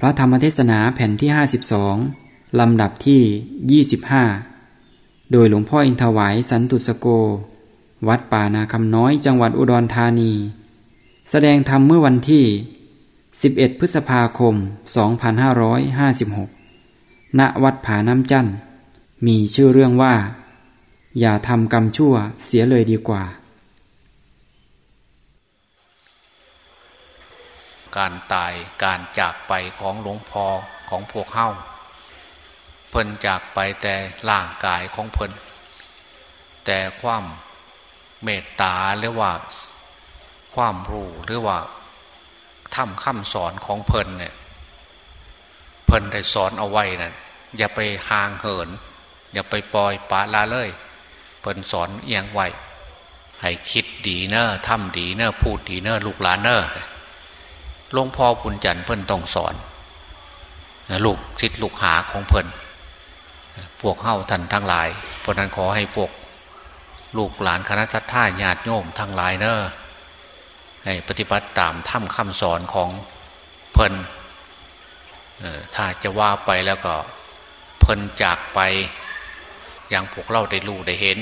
พระธรรมเทศนาแผ่นที่ 52 ลำดับที่ 25 โดยหลวงพ่ออินทวายสันตุสโก วัดป่านาคำน้อยจังหวัดอุดรธานี แสดงธรรมเมื่อวันที่ 11 พฤษภาคม 2556 ณ วัดผาน้ำจันมีชื่อเรื่องว่า อย่าทำกรรมชั่วเสียเลยดีกว่า การตายการจากไปของหลวงพ่อของพวกเฮาเพิ่นจากไปแต่ร่างกายของเพิ่นแต่ความเมตตาหรือว่า ความรู้หรือว่าทำคำสอนของเพิ่นเนี่ยเพิ่นได้สอนเอาไว้นะ่ะอย่าไปห่างเหิน อย่าไปปล่อยปะละเลย เพิ่นสอนเอียงไว้ให้คิดดีเนอะทำดีเนอะพูดดีเนอะลูกหลานเนอะ หลวงพ่อปุญจันเพิ่นต้องสอนลูกศิษย์ลูกหาของเพิ่นพวกเข้าท่านทั้งหลาย เพราะนั้นขอให้พวกลูกหลานคณะสัตยาญาติโยมทั้งหลายเนอะให้ปฏิบัติตามถ้ำคำสอนของเพิ่นถ้าจะว่าไปแล้วก็เพิ่นจากไปอย่างพวกเราได้รู้ได้เห็น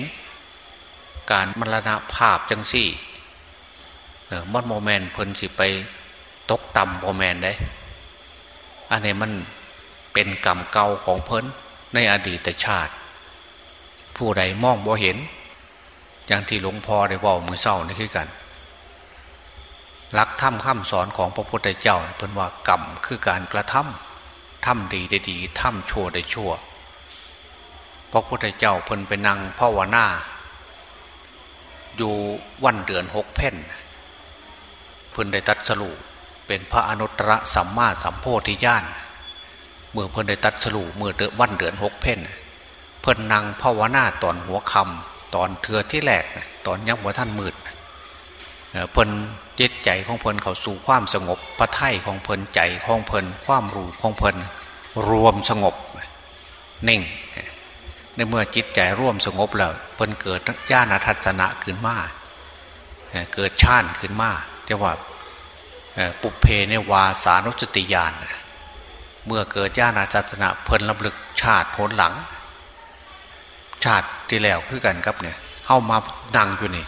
การมรณะภาพจังสี่มัดโมเมนต์เพิ่นสิไป ตกต่ำพอแมนได้ อันนี้มันเป็นกรรมเก่าของเพิ่นในอดีตชาติ ผู้ใดมองบ่เห็น อย่างที่หลวงพ่อได้ว่ามือเศร้านี่คือกันรักถ้ำข้ามสอนของพระพุทธเจ้าเพิ่นว่ากรรมคือการกระทำทำดีได้ดีทำชั่วได้ชั่ว พระพุทธเจ้าเพิ่นไปนั่งภาวนาอยู่วันเดือนหกเพ่นเพิ่นได้ตัดสรุ เป็นพระอนุตตรสัมมาสัมโพธิญาณเมื่อเพิ่นได้ตัดสรุเมื่อเดือนวันเดือนหกเพ่นเพิ่นนั่งภาวนาตอนหัวคำตอนเถือที่แหลกตอนยังหัวท่านมืดเพิ่นเจ็ดใจของเพิ่นเขาสู่ความสงบพระไถ่ของเพิ่นใจของเพิ่นความรู้ของเพิ่นรวมสงบนิ่งในเมื่อจิตใจร่วมสงบแล้วเพิ่นเกิดญาณทัศนะขึ้นมาเกิดชาติขึ้นมาจะว่า ปุเพเนวาสานุสติญาณเมื่อเกิดญาณจัตนะเพลินลำลึกชาติผลหลัง ชาติที่แล้วคือกันครับเนี่ยเข้ามานั่งอยู่นี่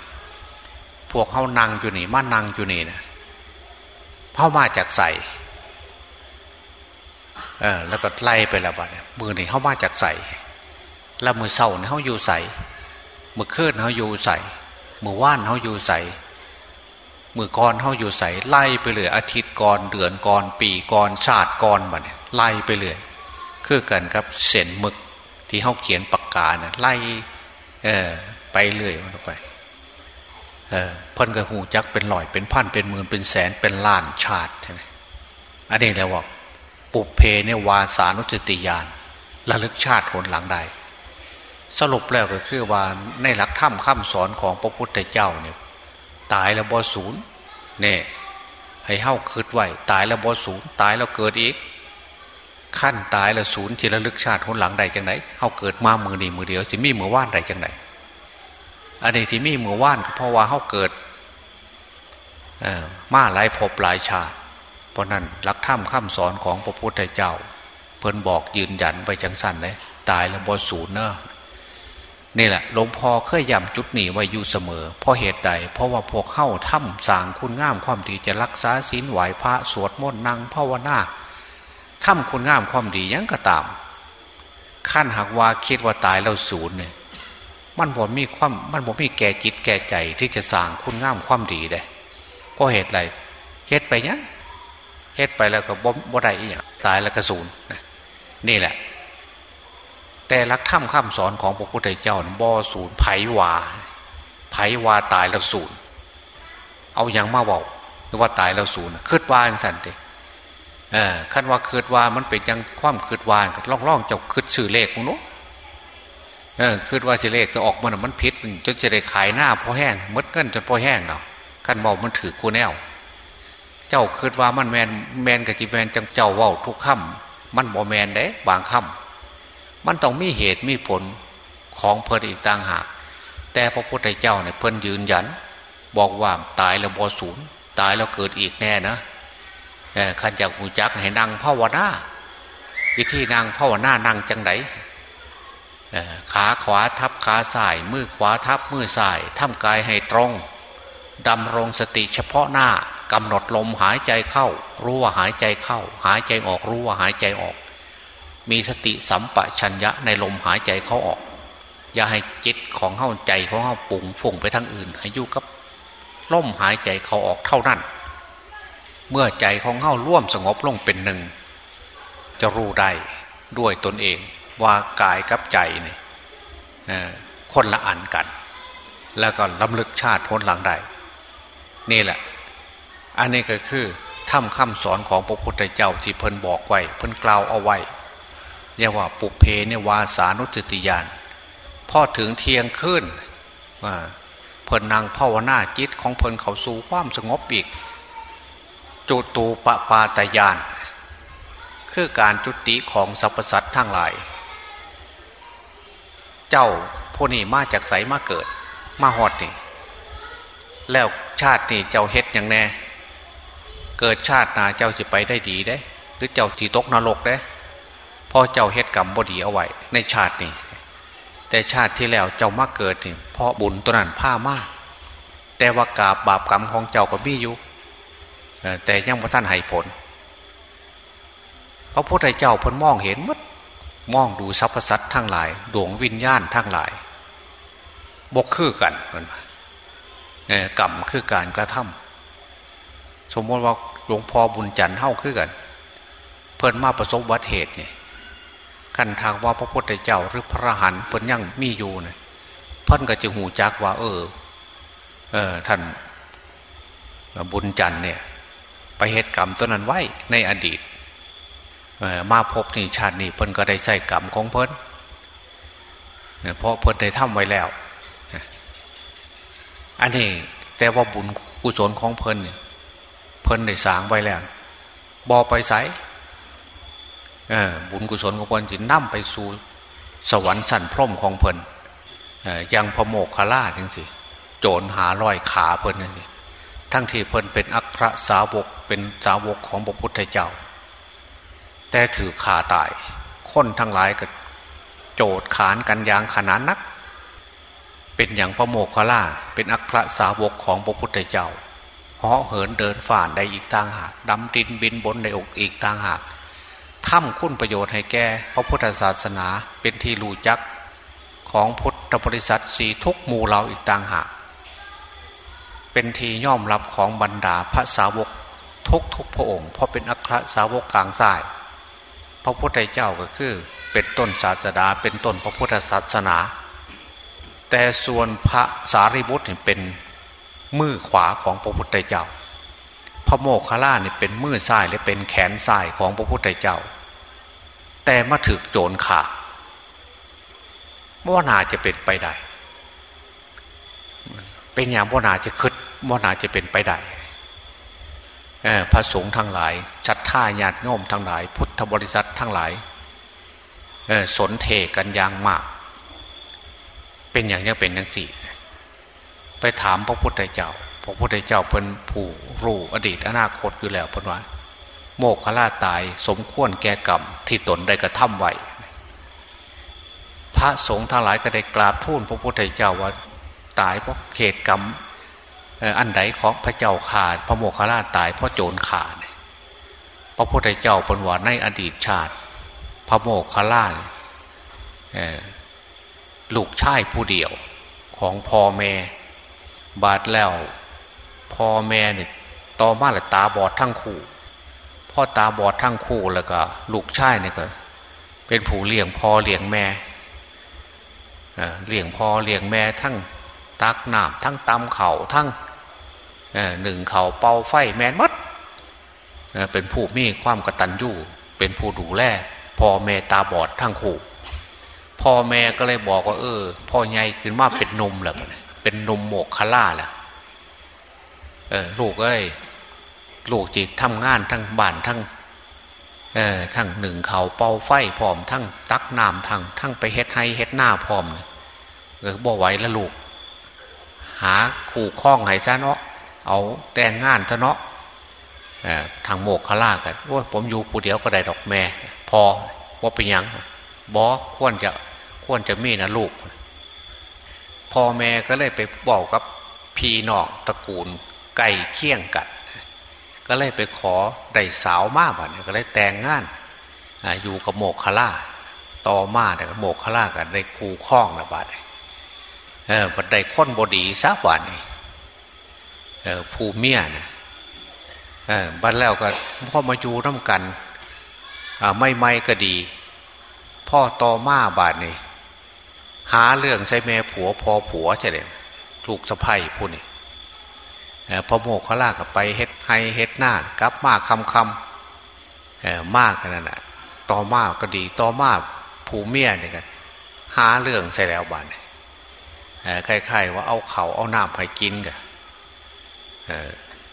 พวกเข้านั่งอยู่นี่มานั่งอยู่นี่นะเข้ามาจากใสเออแล้วก็ไล่ไปแล้วบ้านมือนี่เข้ามาจากใสแล้วมือเศร้าเนี่ยเขาอยู่ใสมือเคลื่อนเขาอยู่ใสมือว่านเขาอยู่ใส มือก่อนเขาอยู่ใส่ไล่ไปเลย อาทิตย์ก่อนเดือนก่อนปีก่อนชาติก่อนมาเนี่ยไล่ไปเลยคือกันครับเส้นมึกที่เขาเขียนปากกาเนี่ยไล่เออไปเรื่อยมันไปเออพันกระหูจักเป็นหลอยเป็นพันเป็นหมื่นเป็นแสนเป็นล้านชาติใช่ไหมอันนี้แล้วว่าปุเพเนี่ยวาสานุสติยานระลึกชาติผลหลังใดสรุปแล้วก็คือว่าในหลักธรรมคำสอนของพระพุทธเจ้าเนี่ย ตายแล้วบ่ศูนย์เนี่ยให้เฮ้าคืดไหวตายแล้วบ่ศูนย์ตายแล้วเกิดอีก ขั้นตายแล้วศูนย์จิระลึกชาติหนหลังใดจังไหนเฮ้าเกิดมามือนี่มือเดียวจะมีมือว่านใดจังไหนอันนี้ที่มีมือว่านก็เพราะว่าเฮ้าเกิดมาหลายภพหลายชาติ เพราะนั้นหลักธรรมข้ามสอนของพระพุทธเจ้า เพิ่นบอกยืนยันไปจังสันเลยตายแล้วบ่ศูนย์เนอะ นี่แหละหลวงพ่อเคยย้ำจุดนี้ไว้อยู่เสมอ เพราะเหตุใด เพราะว่าพวกเข้าถ้ำสางคุณงามความดีจะรักษาศีลไหวพระสวดมนต์นั่งภาวนาถ้ำคุณงามความดียังก็ตามขั้นหากว่าคิดว่าตายแล้วศูนย์เนี่ยมันบ่มีความมันบ่มีแก่จิตแก่ใจที่จะสร้างคุณงามความดีได้เพราะเหตุไรเหตุไปเนี้ยเหตุไปแล้วก็บ่บ่ได้อีกตายแล้วก็ศูนย์นี่แหละ แต่ลักธรรมคำสอนของพระพุทธเจ้าบ่อศูนย์ไผ่วาไผ่วาตายแล้วศูนย์เอาอย่างมาบอกว่าตายแล้วศูนย์คืดวาอย่างสันติเออคันว่าคืดวามันเป็นยังความคืดวาล่องล่องจะคืดชื่อเลขของนู้เออคืดว่าชื่อเลขจะออกมันมันพิษจนจะได้ขายหน้าพอแห้งมดเงินจนพอแห้งเนาะคันบอกมันถือกูแนว เจ้าคืดว่ามันแมนแมนกับจีแมนจังเจ้าว่าทุกค่ำมันบ่แมนเด้บางค่ำ มันต้องมีเหตุมีผลของเพิ่นอีกต่างหาก แต่พระพุทธเจ้าเนี่ยเพิ่นยืนยัน บอกว่าตายแล้วบอศูนย์ตายแล้วเกิดอีกแน่นะขันจากหูจักให้นั่งภาวนาวิธีนั่งภาวนานั่งจังไหนขาขวาทับขาซ้าย มือขวาทับมือซ้ายทำกายให้ตรงดำรงสติเฉพาะหน้ากำหนดลมหายใจเข้า รู้ว่าหายใจเข้า หายใจออกรู้ว่าหายใจออก มีสติสัมปชัญญะในลมหายใจเขาออก อย่าให้จิตของเข้าใจของเข้าปุ่งฝุ่งไปทั้งอื่น ให้อยู่กับลมหายใจเขาออกเท่านั้น เมื่อใจของเข้าร่วมสงบลงเป็นหนึ่ง จะรู้ได้ด้วยตนเองว่ากายกับใจเนี่ยคนละอันกัน แล้วก็ล้ำลึกชาติพ้นหลังได้นี่แหละ อันนี้ก็คือถ้ำคำสอนของพระพุทธเจ้าที่เพิ่นบอกไว้ เพิ่นกล่าวเอาไว้ เรียกว่าปุเพเนวาสานุสติยานพอถึงเที่ยงคืนเพิ่นนางภาวนาจิตของเพิ่นเขาสู่ความสงบอีกจุตูปปาตยาน คือการจุติของสรรพสัตว์ทั้งหลาย เจ้าผู้นี้มาจากใสมาเกิด มาหอดนี่ แล้วชาตินี่เจ้าเฮ็ดอย่างแน่ เกิดชาตินาเจ้าจะไปได้ดีได้ หรือเจ้าจีตกนรกได้ พอเจ้าเฮ็ดกรรมบดีเอาไว้ในชาตินี้ แต่ชาติที่แล้วเจ้ามาเกิดนี่เพราะบุญตัวนั้นผ้ามาก แต่ว่ากาบบาปกรรมของเจ้าก็มีอยู่แต่ยังพระท่านให้ผล พระพุทธเจ้าพ้นมองเห็นมัดมองดูสรรพสัตว์ทั้งหลาย ดวงวิญญาณทั้งหลาย บกคือกันมันกรรมคือการกระทำสมมติว่าหลวงพ่อบุญจันทร์เท่าคือกัน เพิ่นมาประสบวัติเหตุเนี่ย ขันทางว่าพระพุทธเจ้าหรือพระหันเพิ่นยังมีอยู่เนี่ยเพิ่นก็จะหูจักว่า เออ เออ ท่านบุญจันทร์เนี่ย ไปเหตุกรรมตัวนั้นไว้ในอดีตมาพบนี่ชาตินี้เพิ่นก็ได้ใส่กรรมของเพิ่นเพราะเพิ่นได้ทำไว้แล้วอันนี้แต่ว่าบุญกุศลของเพลินเนี่ยเพลินได้สางไว้แล้วบอไปใส บุญกุศลของเพลินจินั่มไปสู่สวรรค์สั่นพร่มของเพลินยังพโมกขล่าจังสิโจรหาร้อยขาเพลินนั่นสิทั้งที่เพลินเป็นอัครสาวกเป็นสาวกของพระพุทธเจ้า แต่ถือขาตาย คนทั้งหลายก็โจดขานกันอย่างขนาดนัก เป็นอย่างพระโมคคัลลาเป็นอัครสาวกของพระพุทธเจ้าเหาะเหินเดินฝ่านได้อีกต่างหากดำดินบินบนในอกอีกต่างหาก ทำคุณประโยชน์ให้แก่พระพุทธศาสนาเป็นที่รู้จักของพุทธบริษัทสีทุกหมู่เราอีกต่างหากเป็นที่ย่อมรับของบรรดาพระสาวกทุกทุกพระองค์ เพราะเป็นอัครสาวกกลางสายพระพุทธเจ้าก็คือเป็นต้นศาสดา เป็นต้นพระพุทธศาสนา แต่ส่วนพระสารีบุตรเป็นมือขวาของพระพุทธเจ้า พระโมคคัลลาเนี่เป็นมือซ้ายและเป็นแขนซ้ายของพระพุทธเจ้า แต่มาถึกโจรขาว่านาจะเป็นไปได้ เป็นอย่างว่านาจะคึดว่านาจะเป็นไปได้พระสงฆ์ทั้งหลายชัดท่าญาติโยมทั้งหลาย พุทธบริษัททั้งหลายสนเทกันอย่างมาก เป็นอย่างนี้เป็นอย่างสี่ไปถามพระพุทธเจ้า พระพุทธเจ้าเป็นผู้รู้อดีตอนาคตอยู่แล้วพนว่า โมกขลาตายสมควรแก่กรรมที่ตนได้กระทำไว้พระสงฆ์ทั้งหลายก็ได้กราบทูลพระพุทธเจ้าว่าตายเพราะเขตกรรมอันใดของพระเจ้าขาด พระโมคคัลลาตายเพราะโจรขาดพระพุทธเจ้าปนว่าในอดีตชาติ พระโมคคัลลาลูกชายผู้เดียวของพ่อแม่บาดแล้วพ่อแม่เนี่ยต่อมาลยตาบอดทั้งคู่ พ่อตาบอดทั้งคู่แล้วก็ ลูกชายเนี่ยก็ เป็นผู้เลี้ยงพ่อเลี้ยงแม่เลี้ยงพ่อเลี้ยงแม่ทั้งตักน้ำทั้งตำเข่าทั้งหนึ่งเข่าเป่าไฟแมนมัดเป็นผู้มีความกตัญญูเป็นผู้ดูแลพ่อแม่ตาบอดทั้งคู่พ่อแม่ก็เลยบอกว่า เออ พ่อใหญ่ขึ้นมาเป็นนมแหละเป็นนมโมกคล่าแหละเออลูกเอ้ย ลูกจีทำงานทั้งบ้านทั้งเออทั้งหนึ่งเขาเป่าไฟพร้อม ทั้งตักน้ำทั้งทั้งไปเฮ็ดให้เฮ็ดหน้าพร้อมเออบ่ไหวแล้วลูก หาขู่ข้องไห้ซะเนาะเอาแต่งงานซะเนาะทางโมกขลากันว่าผมอยู่ผู้เดียวก็ได้ดอกแม่ พอว่าเป็นยังบอควรจะควรจะมีนะลูก พ่อแม่ก็เลยไปบอกกับพี่น้องตระกูลไก่เคี่ยงกัน ก็เลยไปขอได้สาวมาบัดก็เลยแต่งงานอยู่กับโมกขลาต่อมาแต่ยโมกขลากันได้คูคล้องนะบัดเออบัดได้ค้นบดีซะบัดนี่เออภูเมียนะเออบัดแล้วก็พ่อมาอยู่ร่วมกันอ่าไม่ไม่ก็ดี พ่อต่อมาบาดนี่หาเรื่องใช้แม่ผัวพอผัวใช่ไหมลูกสะพ้ยผู้นี่ พอโมกขลากับไปเฮ็ดให้เฮ็ดหน้ากลับมาคำคำมากกันนั่นแหะต่อมาก็ดีต่อมาผูเมียเนี่ยกันหาเรื่องใส่แล้วบานคล้ายๆว่าเอาเขาเอาน้ำให้กินกัน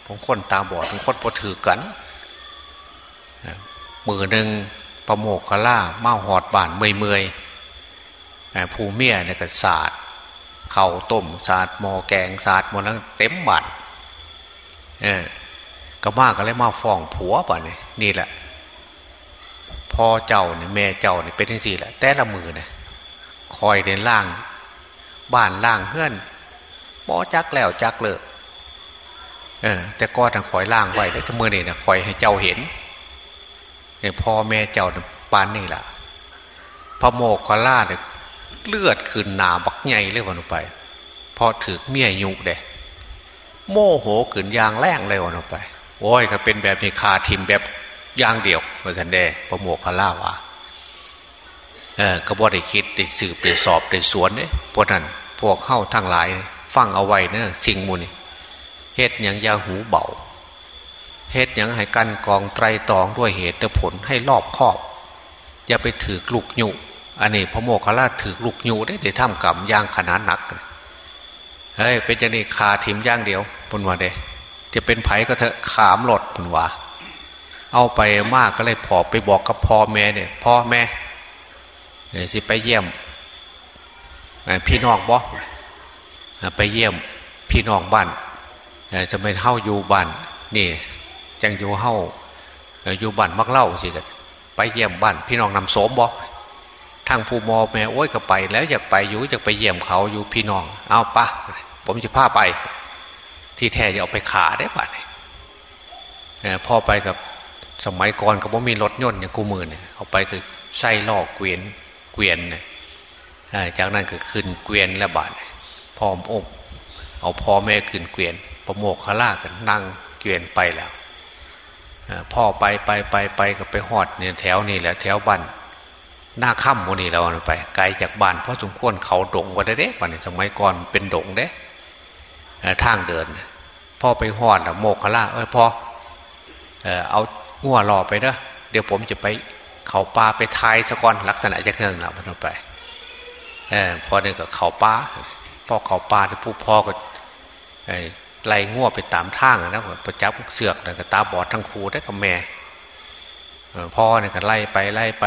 ผมคนตาบอดผมคนพอถือกันมือหนึ่งประโมกขล่ามาหอดบานเมยเมยผูเมียเนี่ยก็สาดเข่าต้มสาดหมอแกงสาดหมดแล้วเต็มบัด เออก็มากก็เลยมาฟ้องผัวป่ะนี่นี่แหละพ่อเจ้าเนี่ยแม่เจ้าเนี่ยเป็นที่สี่แหละแต่ละมือเนี่ยคอยเดินล่าง บ้านล่างเพื่อนบอจักแล้วจักเลยเออ แต่ก็ทางคอยล่างไว้แต่มือนี่เนี่ยคอยให้เจ้าเห็นเนี่ยพ่อแม่เจ้าเนี่ยปานนี่แหละพระโมกขล่าเนี่ยเลือดขึ้นหนาบักใหญ่เลยวันไปพอถือเมียยุกเด้ โมโหขืนยางแรงเลยวันไป โอ้ยก็เป็นแบบนี้คาทิมแบบยางเดียวมาสันเดประโมกขล่าว่าเออก็บ่ได้คิดได้สืบได้สอบได้สวนเนี่ยพวกนั้นพวกเข้าทั้งหลาย ฟังเอาไว้เนะสิ่งมูลเฮ็ดอย่างยาหูเบาเฮ็ดอย่างให้กันกองไตรตองด้วยเหตุผลให้รอบคอบ อย่าไปถือลูกยุอันนี้พระโมคคัลลาถือลูกยูได้ได้ทำกรรมยางขนาดหนัก เฮ้ยเป็นจะนี่คาทิมย่างเดียวพุนว่าเดจะเป็นไผ่ก็เถอะขามหลดพุนว่าเอาไปมากก็เลยพอไปบอกกับพ่อแม่เนี่ยพ่อแม่เนี่ยสิไปเยี่ยมพี่น้องบ่ไปเยี่ยมพี่น้องบ้านจะไม่เท่าอยู่บ้านนี่จังอยู่เท่าอยู่บ้านมักเล่าสิกันไปเยี่ยมบ้านพี่น้องนำโสมบ่ ทางผู้มอแม่โอ้ยก็ไป แล้วอยากไปอยู่อยากไปเยี่ยมเขาอยู่พี่น้อง เอาปะผมจะพาไป ที่แท้จะเอาไปขาได้ปะเนี่ยพ่อไปกับสมัยก่อนก็บ่มีรถยนต์อย่างกูมือเนี่ยเอาไปคือไส้ลอกเกวียนเกวียนเนี่ยจากนั้นก็ขึ้นเกวียนและบาดพร้อมอบเอาพ่อแม่ขึ้นเกวียนประโมกขล่ากันนั่งเกวียนไปแล้วพ่อไปไปไปไปก็ไปหอดเนี่ยแถวนี่แหละแถวบ้าน หน้าค่ำวันนี้เราไป ไกลจากบ้านเพราะสมควรเขาดงวันเด้วันนี้สมัยก่อนเป็นดงเด้ทางเดินพ่อไปหอดโมกขล่าเออพ่อเอางัวรอไปเนอะเดี๋ยวผมจะไปเขาปลาไปทายสะก่อนลักษณะจะเครื่องเราพอไปเออพอเนี่ยก็เขาปลาพ่อเขาปลาที่ผู้พ่อก็ไล่งัวไปตามทางนะประจับเสือกแล้วก็ตาบอดทั้งครูได้กับแม่ พ่อเนี่ยก็ไล่ไปไล่ไป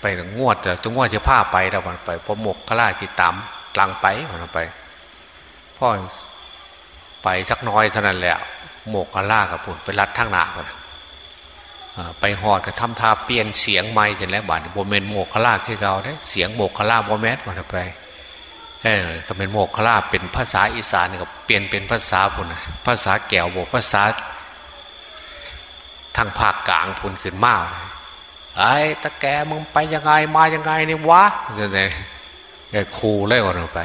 ไปงวดแต่งวดจะผ้าไปแล้วมันไปพอหมกขล่าติดตามกลางไปมันไป พ่อไปสักน้อยเท่านั้นแหละหมกขล่ากับผุนไปรัดทั้งหนากันไปหอดกับทำท่าเปลี่ยนเสียงไม่เสร็จแล้วบาดโมเมนโมกขล่าที่เราได้เสียงโมกขล่าโมเมนมันไปเออก็เป็นโมกขล่าเป็นภาษาอีสานกับเปลี่ยนเป็นภาษาพุ่นภาษาแก้วโมภาษา ทางภาคกลางพุนขึ้นมากไอ้ตะแกมึงไปยังไงมายังไงนี่วะจะไหนครูเลยก่อนไป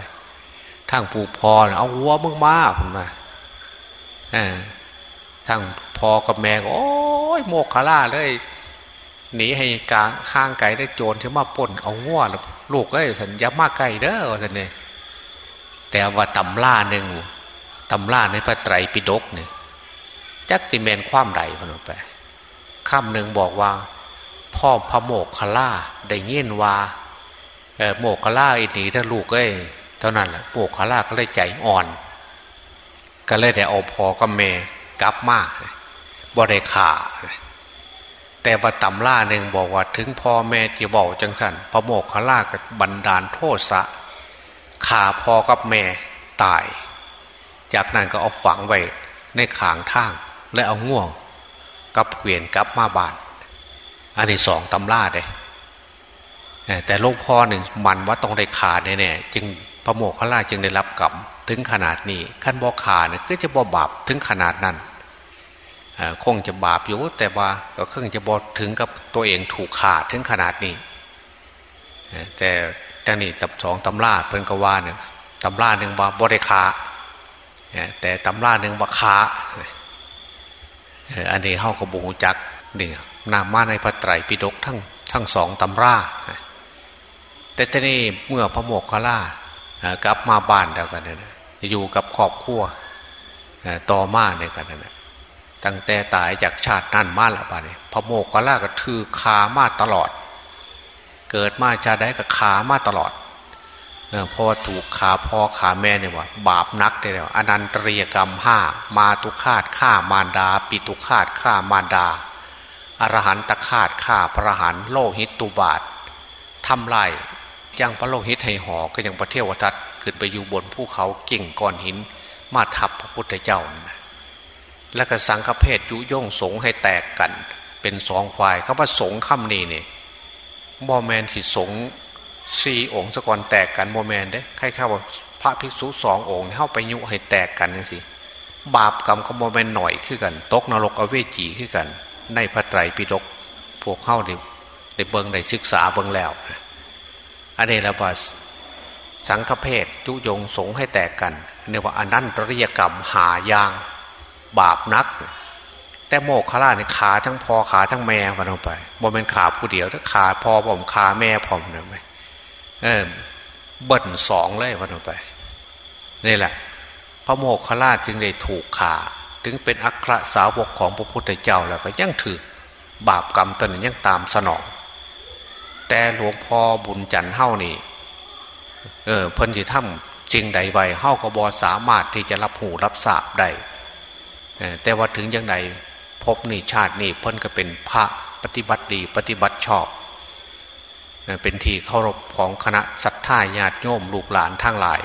ทางปูพอเอาหัวมึงมาคุณมาทางพอกับแม่โอ้ยโมกขล่าเลยหนีให้กลางห้างไก่ได้โจรจะมาป่นเอาง้วลูกเอ้ยสัญญามาไก่เด้อสันเนี่ยแต่ว่าตำล่าหนึ่งตำล่าในพระไตรปิฎกเนี่ยจักจิเมนความใดมันไป คำหนึ่งบอกว่า พ่อพระโมกขล่าได้เงี้ยนว่าโมกขล่าอีนีถ้าลูกเอ้ยเท่านั้นแหละโมกขล่าก็เลยใจอ่อน ก็เลยได้เอาพอกับเมกลับมากบ่ได้ขาแต่ว่าตำล่าหนึ่งบอกว่าถึงพ่อแม่จะบอกจังสันพระโมกขล่ากับบันดาลโทษะขาพ่อกับแม่ตาย จากนั้นก็เอาฝังไว้ในขางทางและเอาง่วง กับเกวียนกับมาบาน อันนี้สองตำราเลยแต่ลวงพ่อหนึ่งมันว่าต้องได้ขาดแน่ๆจึงพระโมคคัลลาจึงได้รับกรรมถึงขนาดนี้ขั้นบ่ขาเนี่ยก็จะบ่บาปถึงขนาดนั้นคงจะบาปอยู่แต่ว่าก็เครื่องจะบอถึงกับตัวเองถูกขาดถึงขนาดนี้แต่จังนี้ตับสองตำราเพิ่นก็ว่าเนี่ยตำราหนึ่งว่าบริคาแต่ตำราหนึ่งว่าคา อันนี้เฮากระบูจักนี่นามาในพระไตรปิฎกทั้งทั้งสองตำราแต่ทีนี้เมื่อพระโมกขล่ากลับมาบ้านแล้วกันเนี่ยอยู่กับครอบครัวต่อมาเนี่ยกันเนี่ยตั้งแต่ตายจากชาตินั่นมาละบ้านนี้พระโมกขล่าก็ถือขามาตลอด เกิดมาชาได้กับขามาตลอด พราะถูกขาพ่อขาแม่เนี่ยว่าบาปนักได้แล้วอนันตริยกรรมห้ามาตุคาตฆ่ามารดา ปิตุคาตฆ่ามารดาอรหันตคาตฆ่าพระหันโลหิตตุบาททำลายยังพระโลหิตให้หอก็ยังประเทวทัตขึ้นไปอยู่บนภูเขาเก่งก้อนหิน มาทับพระพุทธเจ้านะและก็สังฆเพศยุย่งสงให้แตกกัน เป็นสองฝ่ายคำว่าสงคำนี้เนี่ยบอแมนที่สง สี่องค์สะกอนแตกกันโมแมนเด้ใครเข้าว่าพระภิกษุสององค์เข้าไปยุให้แตกกันยังสิบาปกรรมก็โมแมนหน่อยขึ้นกัน ตกนรกอเวจีขึ้นกัน ในพระไตรปิฎกพวกเข้าได้ได้เบิงได้ศึกษาเบิงแล้วอันนี้ล้วว่าสังฆเพศยุยงสงให้แตกกันเนี่ยว่าอันนั้นริยกรรมหายาง บาปนัก แต่โมกขลาเนี่ยขาทั้งพอขาทั้งแม่วันลงไปบ่เป็นขาผู้เดียวถ้าขาพอผมขาแม่ผมเนี่ยไหม เออเบิ่นสองเลยวันไปนี่แหละ พระโมกขลาจึงได้ถูกขาถึงเป็นอัครสาวกของพระพุทธเจ้าแล้วก็ยังถือบาปกรรมตนยังตามสนอง แต่หลวงพ่อบุญจันเฮ้านี่เออเพิ่นสิทำจริงใดไวเฮ้าก็บอสามารถที่จะรับหูรับทราบได้แต่ว่าถึงยังไงพบนี่ชาตินี่เพิ่นก็เป็นพระปฏิบัติดีปฏิบัติชอบ เป็นที่เคารพของคณะศรัทธาญาติโยมลูกหลานทั้งหลาย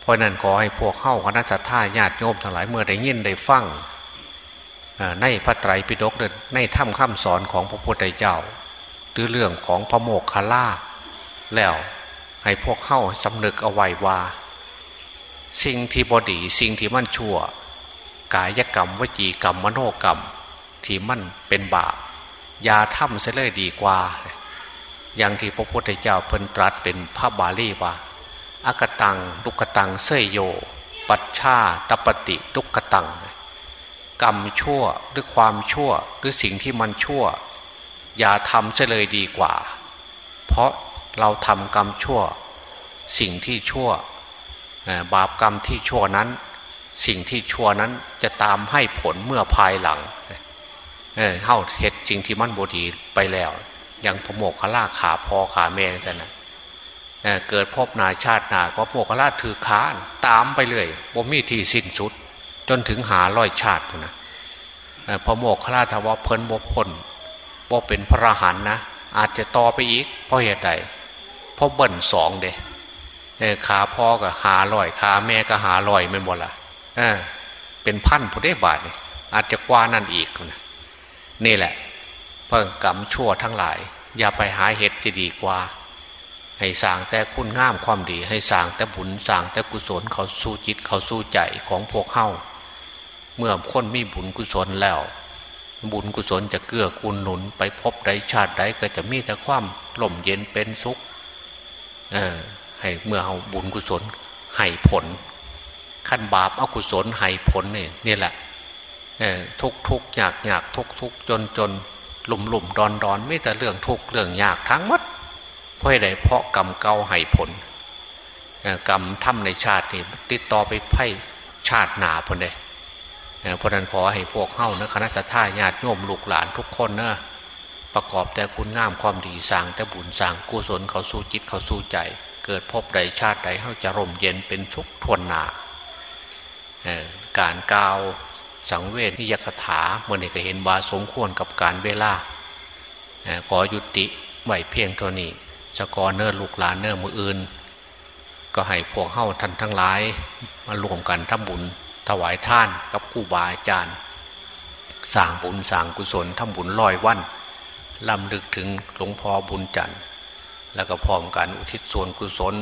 เพราะนั้นขอให้พวกเข้าคณะศรัทธาญาติโยมทั้งหลายเมื่อได้ยินได้ฟังในพระไตรปิฎกในถ้ำคำสอนของพระพุทธเจ้าหรือเรื่องของพระโมกขลาแล้วให้พวกเข้าสำนึกเอาไว้ว่า สิ่งที่บอดีสิ่งที่มันชั่ว กายกรรมวจีกรรมมโนกรรม ที่มันเป็นบาปยาทำเสียเลยดีกว่า อย่างที่พระพุทธเจ้าเพิ่นตรัสเป็นพระบาลีว่าอากตังดุกตังเสยโย ปัชชาตปฏิดุกตัง กรรมชั่วหรือความชั่วหรือสิ่งที่มันชั่ว อย่าทำเสเลยดีกว่า เพราะเราทำกรรมชั่ว สิ่งที่ชั่วบาปกรรมที่ชั่วนั้น สิ่งที่ชั่วนั้นจะตามให้ผลเมื่อภายหลังเเข้าเหตุจริงที่มันบดีไปแล้ว อย่างพโมกขล่าขาพอขาแม่แต่นะเเกิดพบนาชาตินาก็พโมกขล่าถือขาตามไปเลยบ่มีที่สิ้นสุด จนถึงหาร้อยชาตินะพโมกขล่าทว่าเพิ่นบกพ้นว่าเป็นพระหันนะอาจจะต่อไปอีกเพราะเหตุใดเพราะเบิ่นสองเด้ขาพ่อก็หาลอยขาแม่ก็หาลอยไม่หมดละเออเป็นพันผู้ได้บาทนี่อาจจะกว่านั่นอีกนะนี่แหละ เพิ่งกรรมชั่วทั้งหลาย อย่าไปหาเหตุจะดีกว่า ให้สางแต่คุณงามความดี ให้สางแต่บุญสางแต่กุศลเขาสู้จิตเขาสู้ใจของพวกเข้าเมื่อคนมีบุญกุศลแล้ว บุญกุศลจะเกื้อกูลหนุนไปพบใดชาติใดก็จะมีแต่ความล่มเย็นเป็นสุขเออให้เมื่อเอาบุญกุศลให้ผลขั้นบาปอกุศลให้ผลนี่นี่แหละทุกทุกอยากอยากทุกทุกจนจน หลุ่มหลุ่มดอนดอนไม่แต่เรื่องทุกเรื่องยากทั้งหมดเพราะใดเพราะกรรมเก่าให้ผลกรรมทำในชาตินี่ติดต่อไปไพ่ชาติหนาพนเดเพราะนั้นขอให้พวกเข้านะคณะท่าญาติโยมลูกหลานทุกคนนะประกอบแต่คุณงามความดีสร้างแต่บุญสร้างกุศลเขาสู้จิตเขาสู้ใจ เกิดพบใดชาติใดเขาจะร่มเย็นเป็นชุกทวนนาการกล่าว สังเวชนิยคถาเมื่อนี้ก็เห็นว่าสมควรกับการเวลาขอยุติไหวเพียงเท่านี้จะกอเนื้อลูกหลานเนื้อมืออื่น ก็ให้พวกเข้าทันทั้งหลาย มารวมกันทำบุญ ถวายท่านกับครูบาอาจารย์สร้างบุญสร้างกุศลทำบุญลอยวันลำลึกถึงหลวงพ่อบุญจันทร์แล้วก็พร้อมกันอุทิศส่วนกุศล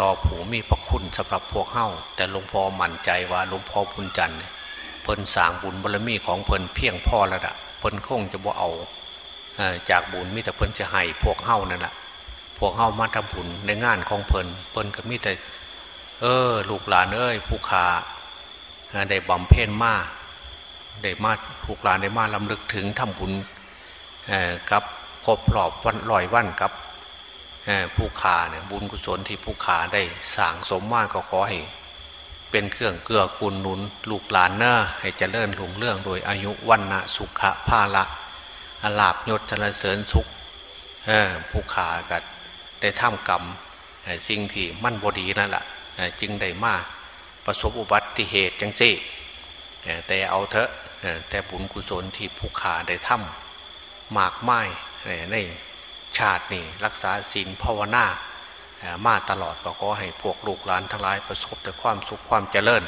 ต่อผู้มีพระคุณสำหรับพวกเฮ้าแต่หลวงพ่อมั่นใจว่าหลวงพ่อบุญจันทร์เพิ่นสร้างบุญบารมีของเพิ่นเพียงพอแล้วละเพิ่นคงจะบ่เอาจากบุญมิแต่เพิ่นจะให้พวกเฮ้านั่นแหละพวกเฮ้ามาทำบุญในงานของเพิ่นเพิ่นก็มิแต่ เออ ลูกหลานเอ้ยผู้ขาได้บำเพ็ญมาได้มาลูกหลานได้มาลำลึกถึงทำบุญกับครบรอบวันลอยวันกับ ผู้ขาเนี่ยบุญกุศลที่ผู้ขาได้สั่งสมมาก็ขอให้เป็นเครื่องเกื้อกูลหนุน ลูกหลานเนอให้เจริญหลงเรื่องโดยอายุวันนะสุขะภาละอาลาบยศทรเสริญสุขผู้ขากัดได้ท่ามกรรมสิ่งที่มั่นบดีนั่นแหละจึงได้มาประสบอุบัติเหตุจังสิแต่เอาเถอะแต่บุญกุศลที่ผู้ขาได้ทำมากไม้ใน ชาตินี่รักษาศีลภาวนามาตลอดก็ขอให้พวกลูกหลานทั้งหลายประสบแต่ความสุขความเจริญ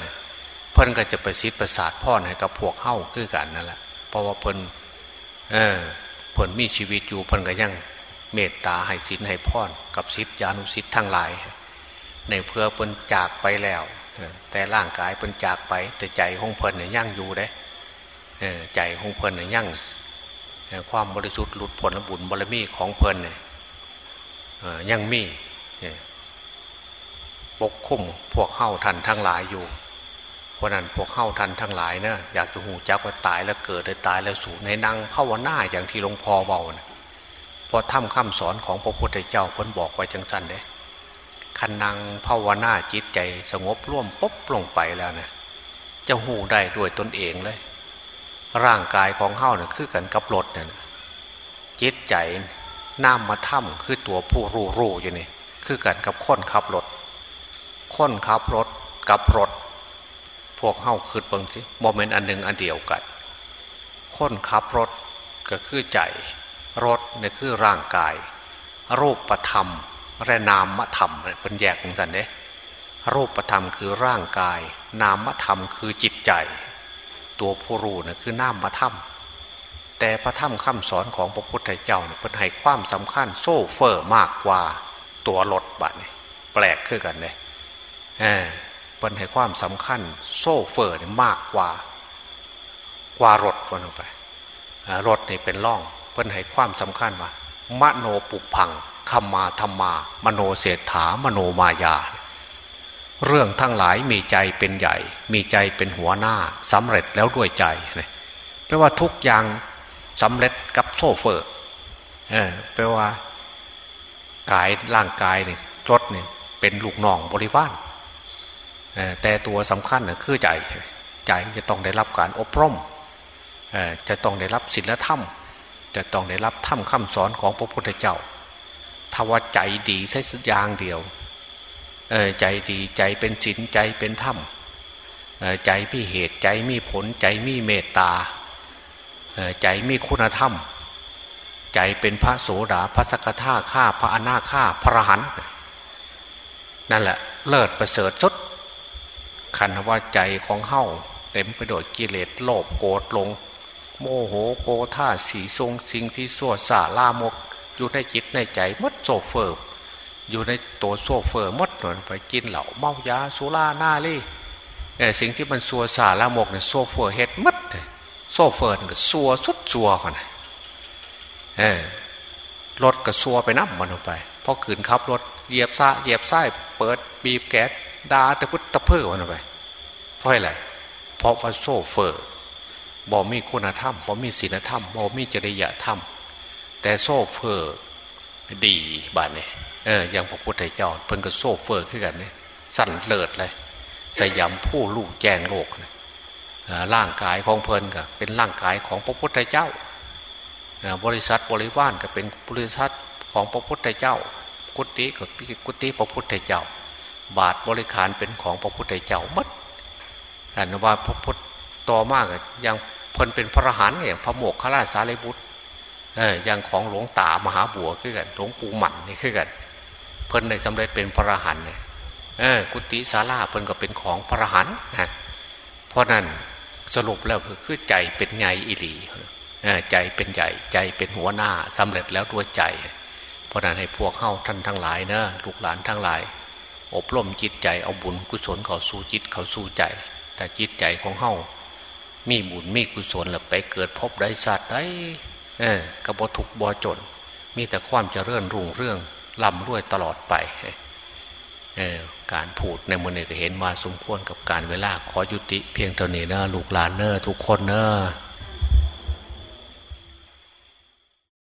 เพิ่นก็จะประสิทธิ์ประสาทพ่อให้กับพวกเฮ้าคือกันนั่นแหละเพราะว่าเพิ่นเออเพิ่นมีชีวิตอยู่เพิ่นก็ยังเมตตาให้ศีลให้พ่อกับศิษยานุศิษย์ทั้งหลาย ในเพื่อเพิ่นจากไปแล้ว แต่ร่างกายเพิ่นจากไปแต่ใจของเพิ่นเนี่ยยั่งอยู่เด้ใจของเพลินเนี่ยยั่ง ความบริสุทธิ์หลุดพ้นบุญบารมีของเพลินเนี่ยยังมีปกคุ้มพวกเข้าทันทั้งหลายอยู่เพราะนั้นพวกเข้าทันทั้งหลายเนะอยากจะหูจักว่าตายแล้วเกิดได้ตายแล้วสูญในนั่งภาวนาอย่างที่หลวงพ่อเบานะพอทำคำสอนของพระพุทธเจ้าคนบอกไว้จังสันเด้คันนังภาวนาจิตใจสงบร่วมปุ๊บลงไปแล้วนะจะหูได้ด้วยตนเองเลย ร่างกายของเฮ้าเนี่ยคือกันกับรถเนี่ยจิตใจน้ำมาถ้ำคือตัวผู้รู้รู้อยู่นี่คือกันกับค้นขับรถค้นขับรถกับรถ พวกเฮ้าคือบังสิโมเมนต์อันหนึ่งอันเดียวกันคนขับรถก็คือใจรถเนี่ยคือร่างกาย รูปประธรรมและนามธรรมเป็นแยกของสันเนี่ยรูปธรรมคือร่างกาย นามธรรมคือจิตใจ ตัวผู้รู้นะคือน้ำมาถ้ำแต่พระถ้ำคำสอนของพระพุทธเจ้าเนี่ยเป็นให้ความสำคัญโซ่เฟอร์มากกว่าตัวรถบัตรนี่แปลกขึ้นกันเลยเออเป็นให้ความสำคัญโซ่เฟอร์เนี่ยมากกว่ากว่ารถวันไปรถนี่เป็นล่องเป็นให้ความสำคัญว่ามโนปุพังคำมาธรรมามโนเศรษฐามโนมายาเเรื่องทั้งหลายมีใจเป็นใหญ่ มีใจเป็นหัวหน้าสำเร็จแล้วด้วยใจแปลว่าทุกอย่างสำเร็จกับโซเฟอร์แปลว่ากายร่างกายเนี่ยรถเนี่ยเป็นลูกน้องบริวารแต่ตัวสำคัญน่ยคือใจ ใจจะต้องได้รับการอบรมจะต้องได้รับศีลธรรม จะต้องได้รับธรรมคำสอนของพระพุทธเจ้าถ้าว่าใจดีใช้สักอย่างเดียว ใจดีใจเป็นศีลใจเป็นธรรมใจมีเหตุใจมีผลใจมีเมตตาใจมีคุณธรรม ใจเป็นพระโสดาพระสกทาข้าพระอนาข้าพระหันนั่นแหละเลิศประเสริฐสุดคันว่าใจของเฮ้าเต็มไปด้วยกิเลสโลภโกรธลง โมโหโกธาสีทรงสิ่งที่สั่วสาลามก อยู่ในจิตในใจมัดโซเฟอร์ อยู่ในตัวโซเฟอร์มดหนไปกินเหล่าเมายาสุราหน้าลี่เออสิ่งที่มันซัวสาละมกเนี่ยโซเฟอร์เฮ็ดมัดโซเฟอร์ก็ซัวสุดซัวคนเออรถก็ซัวไปนับมันออกไปพอขืนขับรถเหยียบซ้าเหยียบซ้ายเปิดบีบแก๊สดาตะพุตตะเพื่อมันออกไปเพราะอะไรเพราะว่าโซเฟอร์บอมีคุณธรรมบอมีศีลธรรมบอมีจริยธรรม แต่โซเฟอร์ดีบ้านเนี่ย เอออย่างพระพุทธเจ้าเพิ่นก็โซเฟอร์ขึ้นกันเนี่ยสั่นเลิศเลย สยัมภูรู้แจ้งโลกนะร่างกายของเพิ่นก็เป็นร่างกายของพระพุทธเจ้า บริษัทบริวารก็เป็นบริษัทของพระพุทธเจ้า กุฏิก็กุฏิพระพุทธเจ้า บาตรบริขารเป็นของพระพุทธเจ้ามัดแต่ว่าพระพุทธต่อมากย่างเพลินเป็นพระหันอย่างพระโมกขราชสารีบุตรอย่างของหลวงตามหาบัวขึ้นกันหลวงปู่หมันนี่ขึ้นกัน เพิ่นในสำเร็จเป็นพระหันเนี่ยกุฏิศาลาเพิ่นก็เป็นของพระหันนะเพราะนั้นสรุปแล้วคือใจเป็นไงอิหลีใจเป็นใหญ่ใจเป็นหัวหน้าสำเร็จแล้วตัวใจ เพราะนั้นให้พวกเข้าท่านทั้งหลายเนะลูกหลานทั้งหลาย อบรมจิตใจเอาบุญกุศลเขาสู้จิตเขาสู้ใจ แต่จิตใจของเข้ามีบุญมีกุศลแล้วไปเกิดพบได้สัตว์ได้เออกระบทุกบอจน มีแต่ความเจริญรุ่งเรื่อง ล่ำรวยตลอดไปการพูดในมือเนี่ก็เห็นมาสมควรกับการเวลาขอยุติเพียงเท่านี้นะลูกหลานเนอทุกคนเนอ